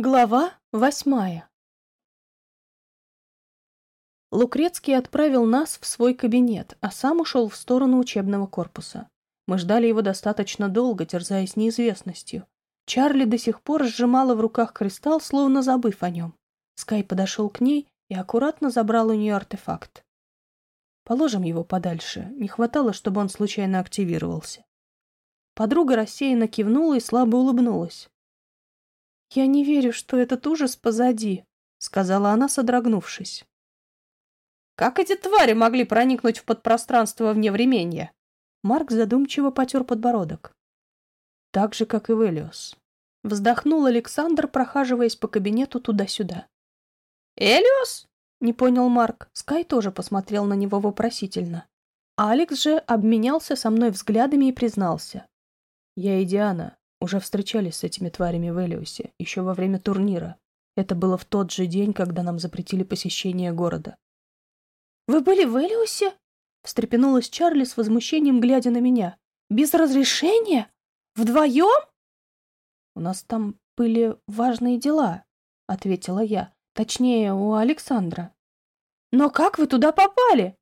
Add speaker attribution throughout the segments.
Speaker 1: Глава восьмая Лукрецкий отправил нас в свой кабинет, а сам ушел в сторону учебного корпуса. Мы ждали его достаточно долго, терзаясь неизвестностью. Чарли до сих пор сжимала в руках кристалл, словно забыв о нем. Скай подошел к ней и аккуратно забрал у нее артефакт. Положим его подальше, не хватало, чтобы он случайно активировался. Подруга рассеянно кивнула и слабо улыбнулась. «Я не верю, что этот ужас позади», — сказала она, содрогнувшись. «Как эти твари могли проникнуть в подпространство вневременья?» Марк задумчиво потер подбородок. «Так же, как и Велиос». Вздохнул Александр, прохаживаясь по кабинету туда-сюда. «Элиос?» — не понял Марк. Скай тоже посмотрел на него вопросительно. Алекс же обменялся со мной взглядами и признался. «Я и Диана уже встречались с этими тварями в Элиусе, еще во время турнира. Это было в тот же день, когда нам запретили посещение города. «Вы были в Элиусе?» — встрепенулась Чарли с возмущением, глядя на меня. «Без разрешения? Вдвоем?» «У нас там были важные дела», — ответила я. «Точнее, у Александра». «Но как вы туда попали?»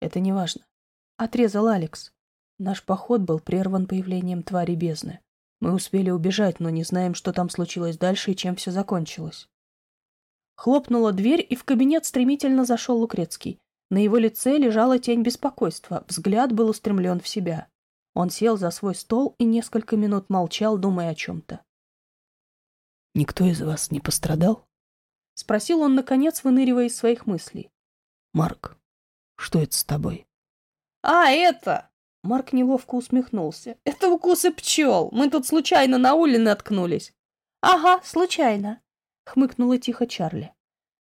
Speaker 1: «Это не важно», — отрезал Алекс. Наш поход был прерван появлением твари бездны. Мы успели убежать, но не знаем, что там случилось дальше и чем все закончилось. Хлопнула дверь, и в кабинет стремительно зашел Лукрецкий. На его лице лежала тень беспокойства, взгляд был устремлен в себя. Он сел за свой стол и несколько минут молчал, думая о чем-то.
Speaker 2: «Никто из вас не пострадал?»
Speaker 1: — спросил он, наконец, выныривая из своих мыслей.
Speaker 2: «Марк, что это с тобой?»
Speaker 1: «А, это!» Марк неловко усмехнулся. «Это укусы пчел. Мы тут случайно на уле наткнулись». «Ага, случайно», — хмыкнула тихо Чарли.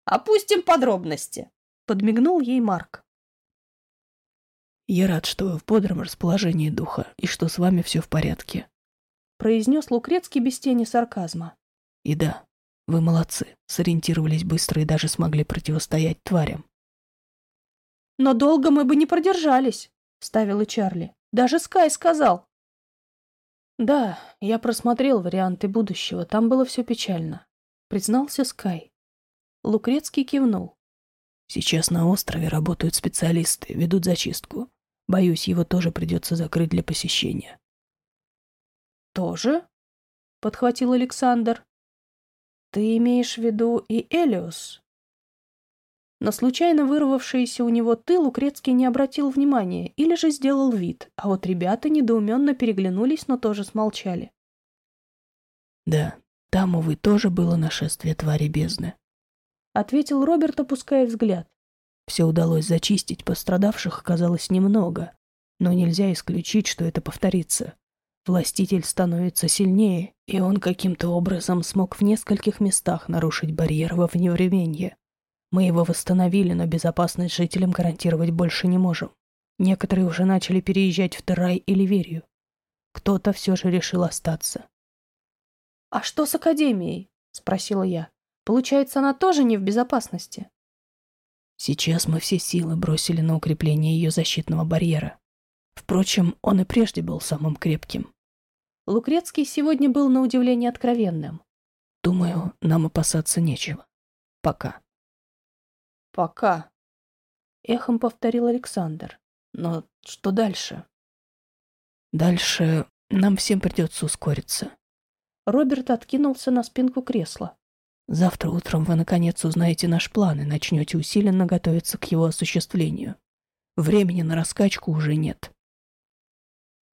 Speaker 1: «Опустим подробности», — подмигнул ей Марк.
Speaker 2: «Я рад, что вы в бодром расположении духа и что с вами все в порядке», —
Speaker 1: произнес Лукрецкий без тени сарказма.
Speaker 2: «И да, вы молодцы, сориентировались быстро и даже смогли противостоять тварям».
Speaker 1: «Но долго мы бы не продержались», вставила Чарли. Даже Скай сказал. Да, я просмотрел варианты будущего, там было все печально. Признался Скай. Лукрецкий кивнул.
Speaker 2: Сейчас на острове работают специалисты, ведут зачистку. Боюсь, его тоже придется закрыть для посещения.
Speaker 1: Тоже? Подхватил Александр. Ты имеешь в виду и Элиос? На случайно вырвавшийся у него тыл Лукрецкий не обратил внимания или же сделал вид, а вот ребята недоуменно переглянулись, но тоже смолчали.
Speaker 2: «Да, там, увы, тоже было нашествие твари бездны», —
Speaker 1: ответил Роберт, опуская взгляд.
Speaker 2: «Все удалось зачистить, пострадавших оказалось немного, но нельзя исключить, что это повторится. Властитель становится сильнее, и он каким-то образом смог в нескольких местах нарушить барьер во вневременье. Мы его восстановили, но безопасность жителям гарантировать больше не можем. Некоторые уже начали переезжать в Террай и Ливерию. Кто-то все же решил остаться.
Speaker 1: «А что с Академией?» — спросила я. «Получается, она тоже не в безопасности?»
Speaker 2: Сейчас мы все силы бросили на укрепление ее защитного барьера. Впрочем, он и прежде был самым крепким.
Speaker 1: Лукрецкий сегодня был на удивление откровенным.
Speaker 2: Думаю, нам опасаться нечего. Пока.
Speaker 1: Пока. Эхом повторил Александр. Но что дальше?
Speaker 2: Дальше нам всем придется ускориться.
Speaker 1: Роберт откинулся на спинку кресла.
Speaker 2: Завтра утром вы наконец узнаете наш план и начнете усиленно готовиться к его осуществлению. Времени на раскачку уже нет.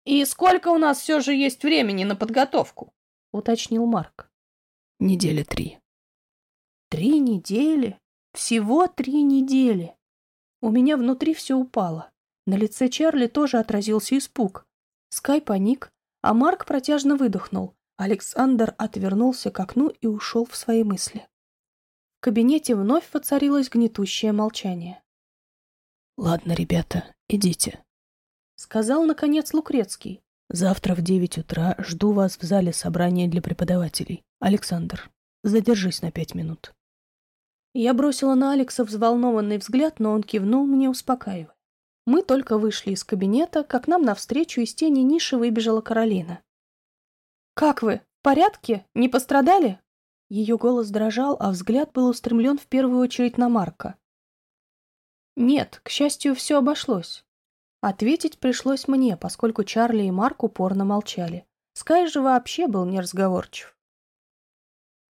Speaker 1: «И сколько у нас все же есть времени на подготовку?» — уточнил Марк.
Speaker 2: «Недели три».
Speaker 1: «Три недели?» Всего три недели. У меня внутри все упало. На лице Чарли тоже отразился испуг. Скай паник, а Марк протяжно выдохнул. Александр отвернулся к окну и ушел в свои мысли. В кабинете вновь воцарилось гнетущее молчание.
Speaker 2: «Ладно, ребята, идите», —
Speaker 1: сказал, наконец, Лукрецкий.
Speaker 2: «Завтра в девять утра жду вас в зале собрания для преподавателей. Александр, задержись на пять минут».
Speaker 1: Я бросила на Алекса взволнованный взгляд, но он кивнул мне, успокаивая. Мы только вышли из кабинета, как нам навстречу из тени ниши выбежала Каролина. «Как вы? В порядке? Не пострадали?» Ее голос дрожал, а взгляд был устремлен в первую очередь на Марка. Нет, к счастью, все обошлось. Ответить пришлось мне, поскольку Чарли и Марк упорно молчали. Скай же вообще был неразговорчив.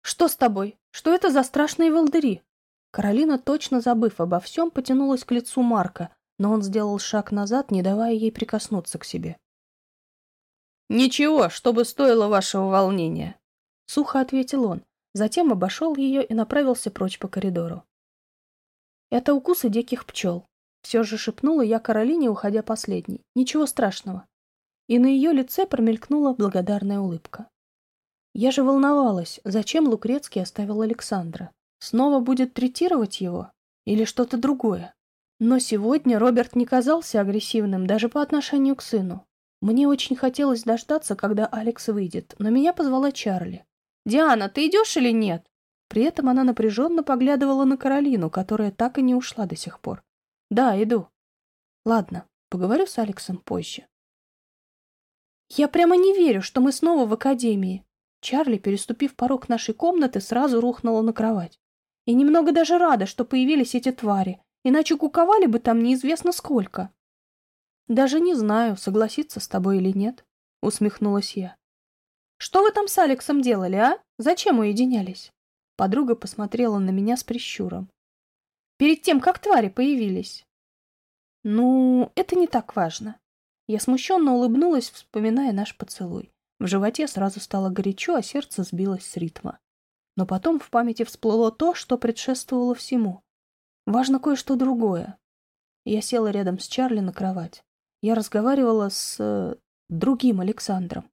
Speaker 1: «Что с тобой? Что это за страшные волдыри?» Каролина, точно забыв обо всем, потянулась к лицу Марка, но он сделал шаг назад, не давая ей прикоснуться к себе. «Ничего, чтобы стоило вашего волнения», — сухо ответил он, затем обошел ее и направился прочь по коридору. «Это укусы диких пчел», — все же шепнула я Каролине, уходя последней. «Ничего страшного». И на ее лице промелькнула благодарная улыбка. Я же волновалась, зачем Лукрецкий оставил Александра. Снова будет третировать его? Или что-то другое? Но сегодня Роберт не казался агрессивным даже по отношению к сыну. Мне очень хотелось дождаться, когда Алекс выйдет, но меня позвала Чарли. «Диана, ты идешь или нет?» При этом она напряженно поглядывала на Каролину, которая так и не ушла до сих пор. «Да, иду». «Ладно, поговорю с Алексом позже». «Я прямо не верю, что мы снова в академии». Чарли, переступив порог нашей комнаты, сразу рухнула на кровать. И немного даже рада, что появились эти твари, иначе куковали бы там неизвестно сколько. «Даже не знаю, согласиться с тобой или нет», — усмехнулась я. «Что вы там с Алексом делали, а? Зачем уединялись?» Подруга посмотрела на меня с прищуром. «Перед тем, как твари появились». «Ну, это не так важно». Я смущенно улыбнулась, вспоминая наш поцелуй. В животе сразу стало горячо, а сердце сбилось с ритма. Но потом в памяти всплыло то, что предшествовало всему. Важно кое-что другое. Я села рядом с Чарли на кровать. Я разговаривала с... Э, другим Александром.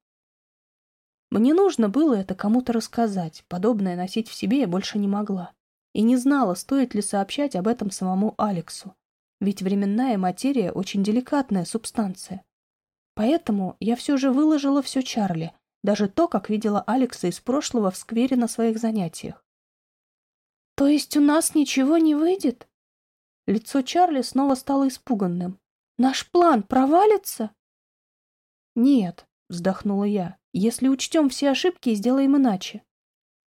Speaker 1: Мне нужно было это кому-то рассказать, подобное носить в себе я больше не могла. И не знала, стоит ли сообщать об этом самому Алексу. Ведь временная материя очень деликатная субстанция. Поэтому я все же выложила все Чарли, даже то, как видела Алекса из прошлого в сквере на своих занятиях. «То есть у нас ничего не выйдет?» Лицо Чарли снова стало испуганным. Наш план провалится? Нет, вздохнула я, если учтем все ошибки и сделаем иначе.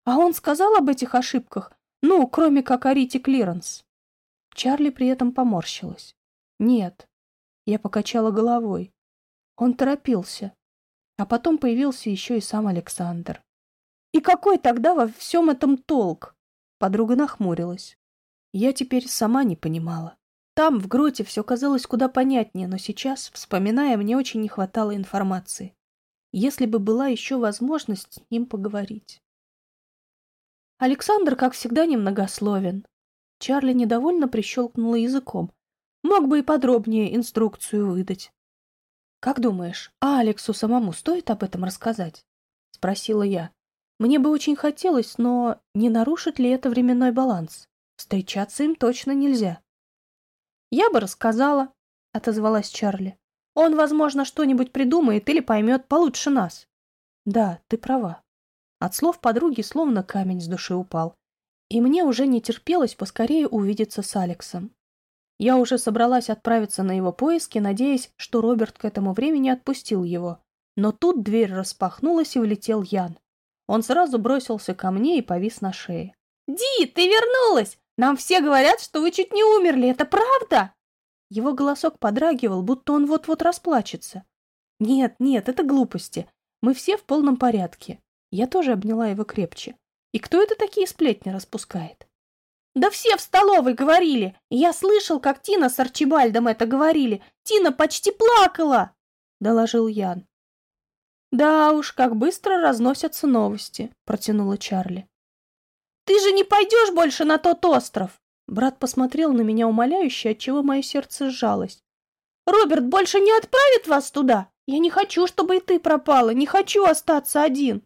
Speaker 1: А он сказал об этих ошибках? Ну, кроме как о Рите Клиренс. Чарли при этом поморщилась. Нет. Я покачала головой. Он торопился. А потом появился еще и сам Александр. И какой тогда во всем этом толк? Подруга нахмурилась. Я теперь сама не понимала. Там, в гроте, все казалось куда понятнее, но сейчас, вспоминая, мне очень не хватало информации. Если бы была еще возможность с ним поговорить. Александр, как всегда, немногословен. Чарли недовольно прищелкнула языком. Мог бы и подробнее инструкцию выдать. «Как думаешь, а Алексу самому стоит об этом рассказать?» — спросила я. «Мне бы очень хотелось, но не нарушит ли это временной баланс? Встречаться им точно нельзя». «Я бы рассказала», — отозвалась Чарли. «Он, возможно, что-нибудь придумает или поймет получше нас». «Да, ты права». От слов подруги словно камень с души упал. И мне уже не терпелось поскорее увидеться с Алексом. Я уже собралась отправиться на его поиски, надеясь, что Роберт к этому времени отпустил его. Но тут дверь распахнулась и влетел Ян. Он сразу бросился ко мне и повис на шее. «Ди, ты вернулась! Нам все говорят, что вы чуть не умерли, это правда?» Его голосок подрагивал, будто он вот-вот расплачется. «Нет, нет, это глупости. Мы все в полном порядке». Я тоже обняла его крепче. «И кто это такие сплетни распускает?» «Да все в столовой говорили! Я слышал, как Тина с Арчибальдом это говорили! Тина почти плакала!» — доложил Ян. «Да уж, как быстро разносятся новости», — протянула Чарли. Ты же не пойдешь больше на тот остров!» Брат посмотрел на меня умоляюще, отчего мое сердце сжалось. «Роберт больше не отправит вас туда? Я не хочу, чтобы и ты пропала, не хочу остаться один!»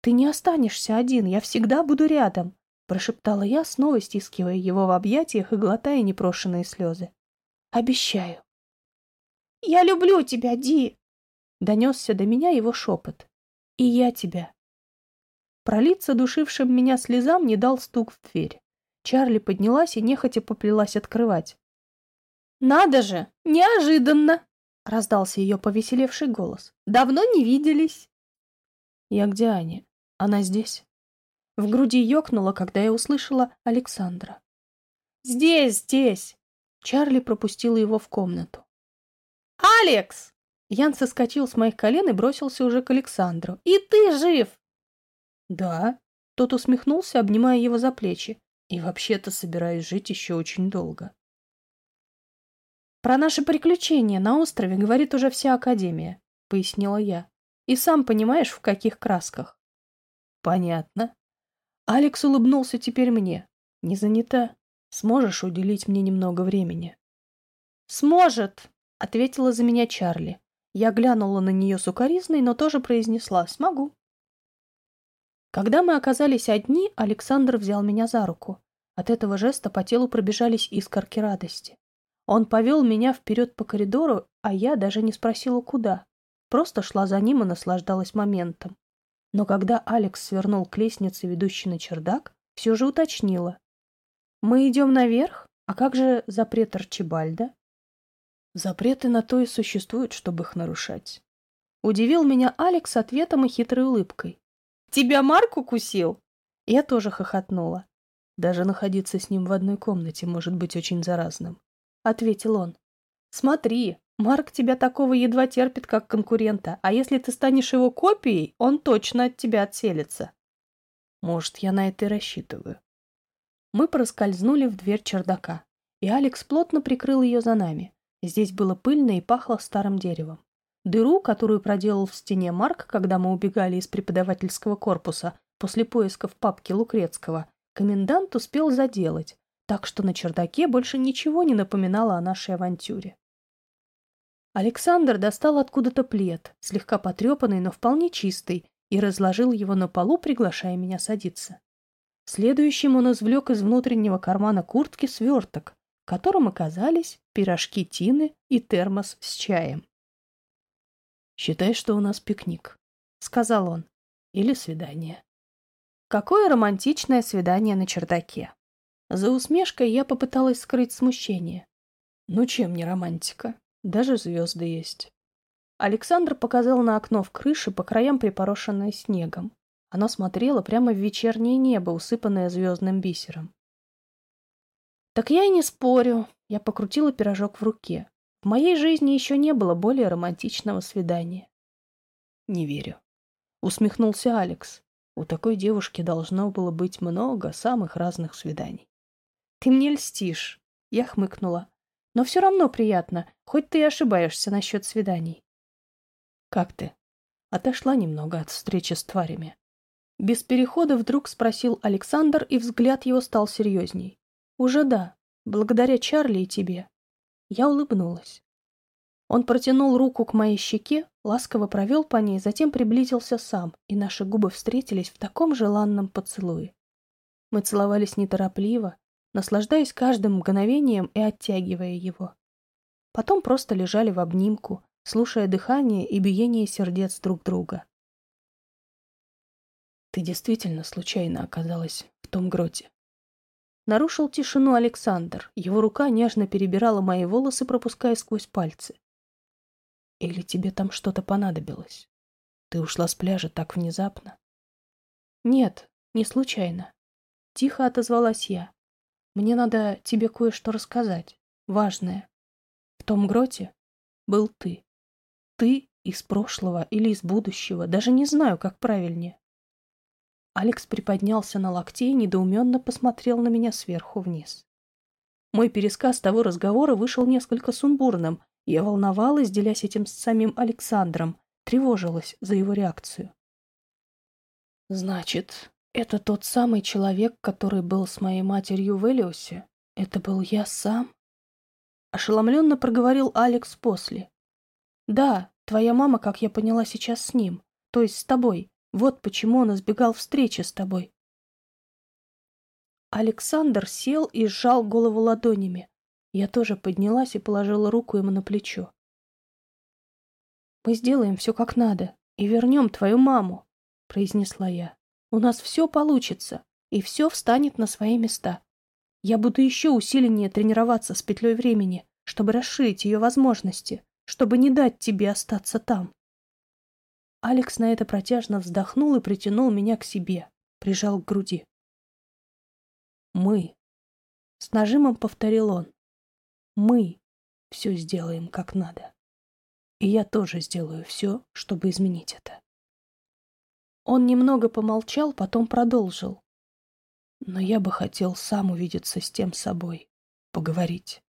Speaker 1: «Ты не останешься один, я всегда буду рядом», прошептала я, снова стискивая его в объятиях и глотая непрошенные слезы. «Обещаю». «Я люблю тебя, Ди!» Донесся до меня его шепот. «И я тебя». Пролиться душившим меня слезам не дал стук в дверь. Чарли поднялась и нехотя поплелась открывать. «Надо же! Неожиданно!» — раздался ее повеселевший голос. «Давно не виделись!» «Я где Аня? Она здесь?» В груди ёкнуло, когда я услышала Александра. «Здесь, здесь!» Чарли пропустила его в комнату. «Алекс!» Ян соскочил с моих колен и бросился уже к Александру. «И ты жив!» «Да». Тот усмехнулся, обнимая его за плечи. «И вообще-то собираюсь жить еще очень долго». «Про наши приключения на острове говорит уже вся Академия», — пояснила я. «И сам понимаешь, в каких красках». «Понятно». Алекс улыбнулся теперь мне. «Не занята? Сможешь уделить мне немного времени?» «Сможет», — ответила за меня Чарли. Я глянула на нее сукоризной, но тоже произнесла «смогу». Когда мы оказались одни, Александр взял меня за руку. От этого жеста по телу пробежались искорки радости. Он повел меня вперед по коридору, а я даже не спросила, куда. Просто шла за ним и наслаждалась моментом. Но когда Алекс свернул к лестнице, ведущей на чердак, все же уточнила. «Мы идем наверх? А как же запрет Арчибальда?» «Запреты на то и существуют, чтобы их нарушать». Удивил меня Алекс ответом и хитрой улыбкой. «Тебя Марк укусил?» Я тоже хохотнула. Даже находиться с ним в одной комнате может быть очень заразным. — ответил он. «Смотри, Марк тебя такого едва терпит, как конкурента, а если ты станешь его копией, он точно от тебя отселится». «Может, я на это и рассчитываю». Мы проскользнули в дверь чердака, и Алекс плотно прикрыл ее за нами. Здесь было пыльно и пахло старым деревом. Дыру, которую проделал в стене Марк, когда мы убегали из преподавательского корпуса после поисков папки Лукрецкого, комендант успел заделать, так что на чердаке больше ничего не напоминало о нашей авантюре. Александр достал откуда-то плед, слегка потрепанный, но вполне чистый, и разложил его на полу, приглашая меня садиться. Следующим он извлек из внутреннего кармана куртки сверток, в котором оказались пирожки Тины и термос с чаем. «Считай, что у нас пикник», — сказал он. «Или свидание». Какое романтичное свидание на чердаке. За усмешкой я попыталась скрыть смущение. Ну чем не романтика? Даже звезды есть. Александр показал на окно в крыше, по краям припорошенное снегом. Оно смотрело прямо в вечернее небо, усыпанное звездным бисером. Так я и не спорю. Я покрутила пирожок в руке. В моей жизни еще не было более романтичного свидания. Не верю. Усмехнулся Алекс. У такой девушки должно было быть много самых разных свиданий. «Ты мне льстишь», — я хмыкнула. «Но все равно приятно, хоть ты и ошибаешься насчет свиданий». «Как ты?» Отошла немного от встречи с тварями. Без перехода вдруг спросил Александр, и взгляд его стал серьезней. «Уже да, благодаря Чарли и тебе». Я улыбнулась. Он протянул руку к моей щеке, ласково провел по ней, затем приблизился сам, и наши губы встретились в таком желанном поцелуе. Мы целовались неторопливо, наслаждаясь каждым мгновением и оттягивая его. Потом просто лежали в обнимку, слушая дыхание и биение сердец друг друга. «Ты действительно случайно оказалась в том гроте?» Нарушил тишину Александр. Его рука нежно перебирала мои волосы, пропуская сквозь пальцы. «Или тебе там что-то понадобилось? Ты ушла с пляжа так внезапно?» «Нет, не случайно», — тихо отозвалась я. Мне надо тебе кое-что рассказать. Важное. В том гроте был ты. Ты из прошлого или из будущего. Даже не знаю, как правильнее. Алекс приподнялся на локте и недоуменно посмотрел на меня сверху вниз. Мой пересказ того разговора вышел несколько сумбурным. Я волновалась, делясь этим с самим Александром, тревожилась за его реакцию. «Значит, это тот самый человек, который был с моей матерью в Элиосе? Это был я сам? Ошеломленно проговорил Алекс после. Да, твоя мама, как я поняла, сейчас с ним. То есть с тобой. Вот почему он избегал встречи с тобой. Александр сел и сжал голову ладонями. Я тоже поднялась и положила руку ему на плечо. «Мы сделаем все как надо и вернем твою маму», — произнесла я. У нас все получится, и все встанет на свои места. Я буду еще усиленнее тренироваться с петлей времени, чтобы расширить ее возможности, чтобы не дать тебе остаться там. Алекс на это протяжно вздохнул и притянул меня к себе. прижал к груди. «Мы», — с нажимом повторил он, — «мы все сделаем как надо. И я тоже сделаю все, чтобы изменить это». Он немного помолчал, потом продолжил. «Но я бы хотел сам увидеться с тем собой, поговорить.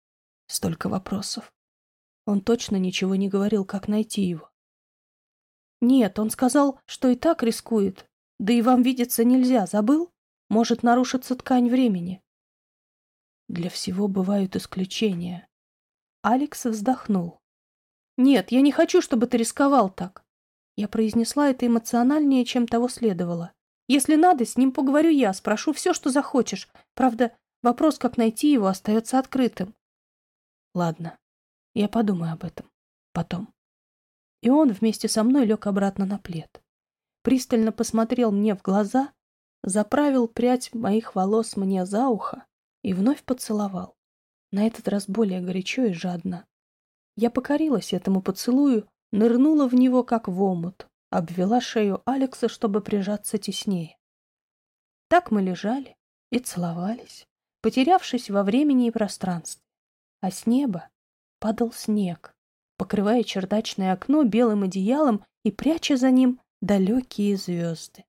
Speaker 1: Столько вопросов. Он точно ничего не говорил, как найти его. Нет, он сказал, что и так рискует. Да и вам видеться нельзя, забыл? Может нарушиться ткань времени. Для всего бывают исключения. Алекс вздохнул. Нет, я не хочу, чтобы ты рисковал так. Я произнесла это эмоциональнее, чем того следовало. Если надо, с ним поговорю я, спрошу все, что захочешь. Правда, вопрос, как найти его, остается открытым. Ладно, я подумаю об этом. Потом. И он вместе со мной лег обратно на плед. Пристально посмотрел мне в глаза, заправил прядь моих волос мне за ухо и вновь поцеловал. На этот раз более горячо и жадно. Я покорилась этому поцелую, нырнула в него, как в омут, обвела шею Алекса, чтобы прижаться теснее. Так мы лежали и целовались, потерявшись во времени и пространстве. А с неба падал снег, покрывая чердачное окно белым одеялом и пряча за ним далекие звезды.